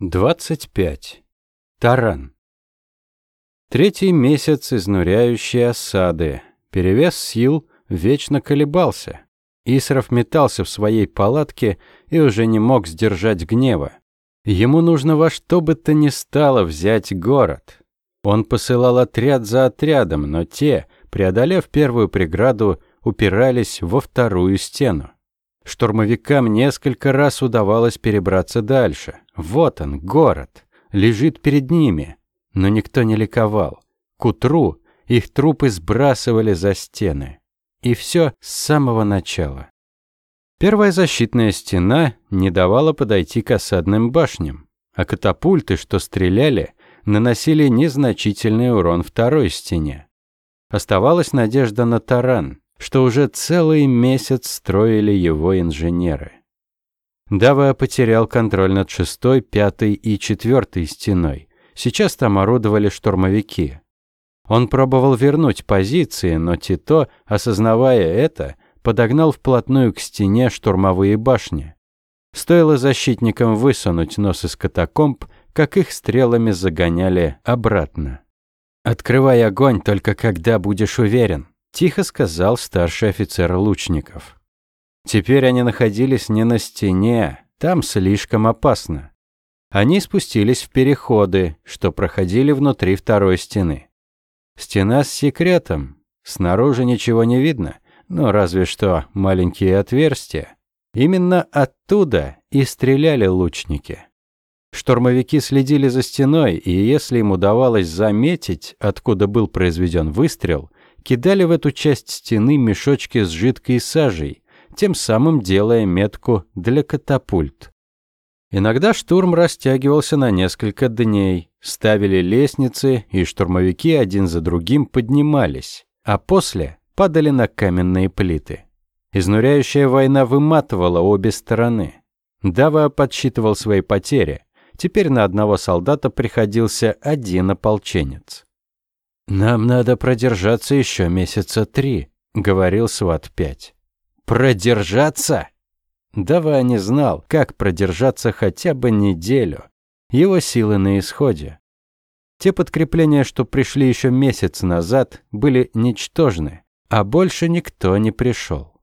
25. Таран. Третий месяц изнуряющей осады. Перевес сил вечно колебался. Исров метался в своей палатке и уже не мог сдержать гнева. Ему нужно во что бы то ни стало взять город. Он посылал отряд за отрядом, но те, преодолев первую преграду, упирались во вторую стену. Штурмовикам несколько раз удавалось перебраться дальше. Вот он, город, лежит перед ними. Но никто не ликовал. К утру их трупы сбрасывали за стены. И все с самого начала. Первая защитная стена не давала подойти к осадным башням, а катапульты, что стреляли, наносили незначительный урон второй стене. Оставалась надежда на таран, что уже целый месяц строили его инженеры. Дава потерял контроль над шестой, пятой и четвертой стеной. Сейчас там орудовали штурмовики. Он пробовал вернуть позиции, но Тито, осознавая это, подогнал вплотную к стене штурмовые башни. Стоило защитникам высунуть нос из катакомб, как их стрелами загоняли обратно. «Открывай огонь только когда будешь уверен», Тихо сказал старший офицер лучников. Теперь они находились не на стене, там слишком опасно. Они спустились в переходы, что проходили внутри второй стены. Стена с секретом. Снаружи ничего не видно, но разве что маленькие отверстия. Именно оттуда и стреляли лучники. Штурмовики следили за стеной, и если им удавалось заметить, откуда был произведен выстрел, кидали в эту часть стены мешочки с жидкой сажей, тем самым делая метку для катапульт. Иногда штурм растягивался на несколько дней, ставили лестницы, и штурмовики один за другим поднимались, а после падали на каменные плиты. Изнуряющая война выматывала обе стороны. Дава подсчитывал свои потери. Теперь на одного солдата приходился один ополченец. «Нам надо продержаться еще месяца три», — говорил Сват-5. «Продержаться?» Дава не знал, как продержаться хотя бы неделю. Его силы на исходе. Те подкрепления, что пришли еще месяц назад, были ничтожны, а больше никто не пришел.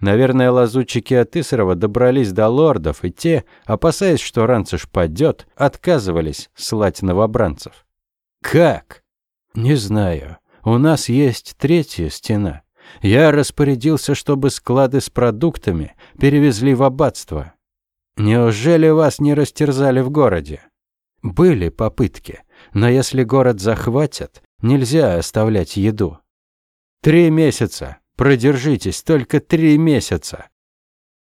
Наверное, лазутчики от Исарова добрались до лордов, и те, опасаясь, что Ранциш падет, отказывались слать новобранцев. Как? «Не знаю. У нас есть третья стена. Я распорядился, чтобы склады с продуктами перевезли в аббатство. Неужели вас не растерзали в городе?» «Были попытки, но если город захватят, нельзя оставлять еду». «Три месяца. Продержитесь, только три месяца».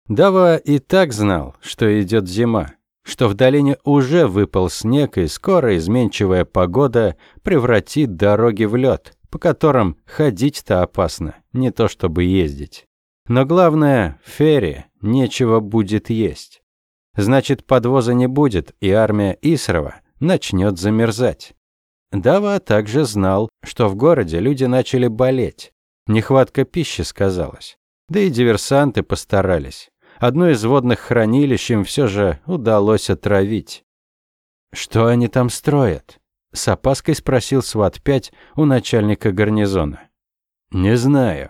Дава и так знал, что идет зима что в долине уже выпал снег, и скоро изменчивая погода превратит дороги в лед, по которым ходить-то опасно, не то чтобы ездить. Но главное, в нечего будет есть. Значит, подвоза не будет, и армия Исрова начнет замерзать. Дава также знал, что в городе люди начали болеть. Нехватка пищи сказалась. Да и диверсанты постарались. Одно из водных хранилищ им все же удалось отравить. «Что они там строят?» — с опаской спросил Сват-5 у начальника гарнизона. «Не знаю».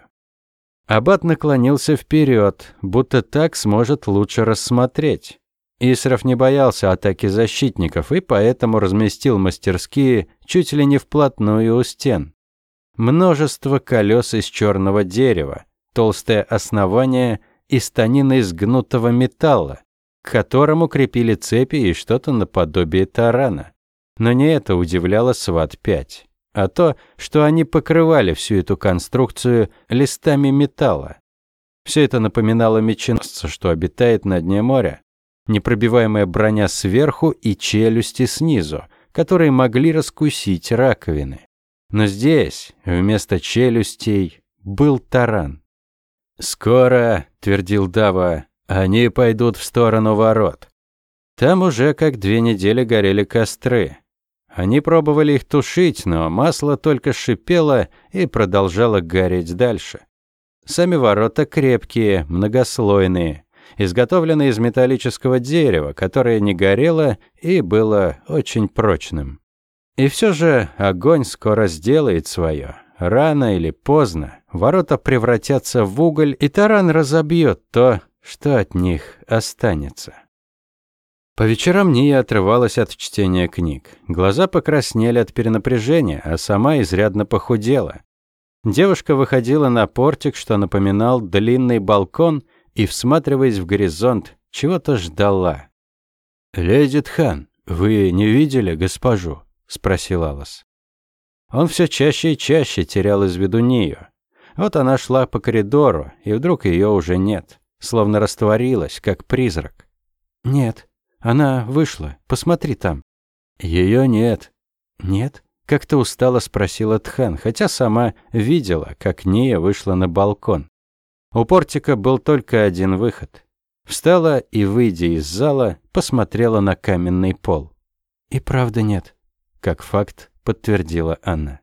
Абат наклонился вперед, будто так сможет лучше рассмотреть. Исров не боялся атаки защитников и поэтому разместил мастерские чуть ли не вплотную у стен. Множество колес из черного дерева, толстое основание и станины из гнутого металла, к которому крепили цепи и что-то наподобие тарана. Но не это удивляло СВАТ-5, а то, что они покрывали всю эту конструкцию листами металла. Все это напоминало меченосца, что обитает на дне моря. Непробиваемая броня сверху и челюсти снизу, которые могли раскусить раковины. Но здесь вместо челюстей был таран. «Скоро», — твердил Дава, — «они пойдут в сторону ворот». Там уже как две недели горели костры. Они пробовали их тушить, но масло только шипело и продолжало гореть дальше. Сами ворота крепкие, многослойные. изготовленной из металлического дерева, которое не горело и было очень прочным. И все же огонь скоро сделает свое. Рано или поздно ворота превратятся в уголь, и таран разобьет то, что от них останется. По вечерам Ния отрывалась от чтения книг. Глаза покраснели от перенапряжения, а сама изрядно похудела. Девушка выходила на портик, что напоминал длинный балкон, и, всматриваясь в горизонт, чего-то ждала. «Леди Тхан, вы не видели госпожу?» – спросил Алас. Он все чаще и чаще терял из виду Нию. Вот она шла по коридору, и вдруг ее уже нет, словно растворилась, как призрак. «Нет, она вышла, посмотри там». «Ее нет». «Нет?» Как-то устало спросила Тхан, хотя сама видела, как Ния вышла на балкон. У портика был только один выход. Встала и, выйдя из зала, посмотрела на каменный пол. «И правда нет», — как факт подтвердила она.